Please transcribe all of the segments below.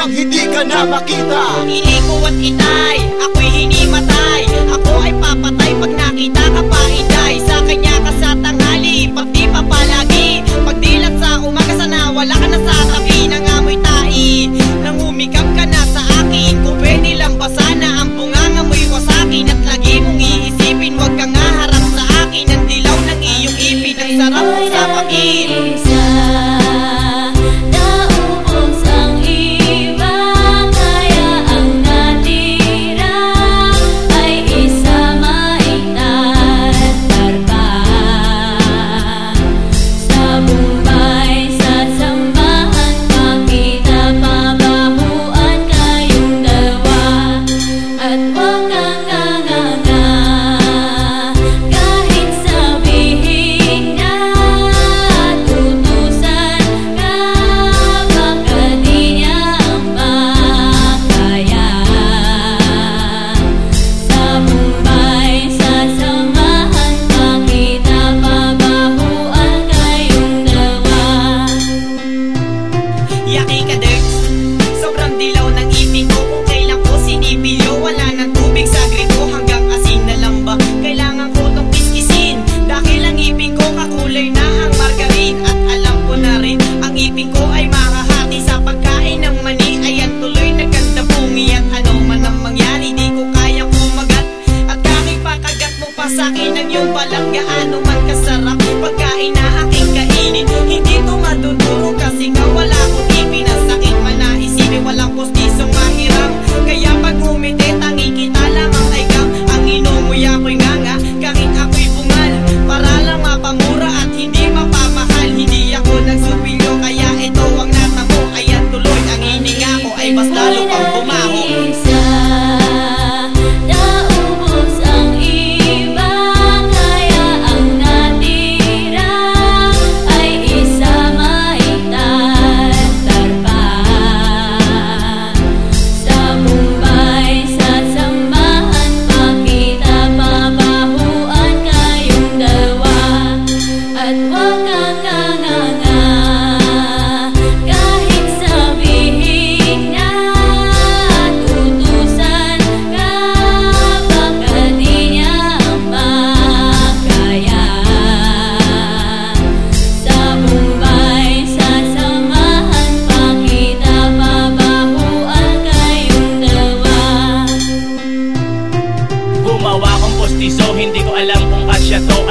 Nang hindi ka na makita. Iliko at itay, ako'y hinimatay Ako ay papatay pag nakita ka pa itay Sa kanya ka sa tanghali, pag di pa palagi. Pag dilat sa umaga sana wala ka na sa tabi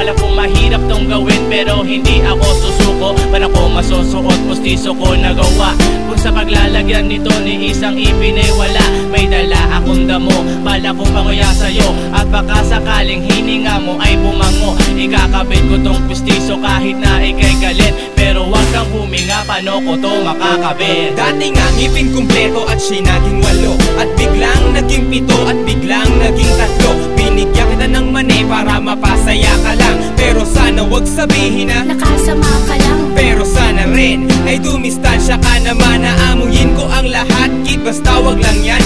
Alam kong mahirap tong gawin pero hindi ako susuko. Para ko masusuot, postiso ko nagawa? Kung sa paglalagyan nito ni isang ipin ay wala May dala akong damo, bala kong panguya sa'yo At baka sakaling hininga mo ay bumango. Ikakabit ko tong postiso kahit na ikay galit Pero wag kang huminga, paano ko to makakabit? Dati nga ngipin kumpleto at siya naging walo. At biglang naging pito at biglang naging tatlo. Binigyan kita ng mani para mapasaya ka lang. Pero sana wag sabihin na Nakasama ka lang. Pero sana rin ay dumistansya ka naman. Naamuyin ko ang lahat kid Basta wag lang yan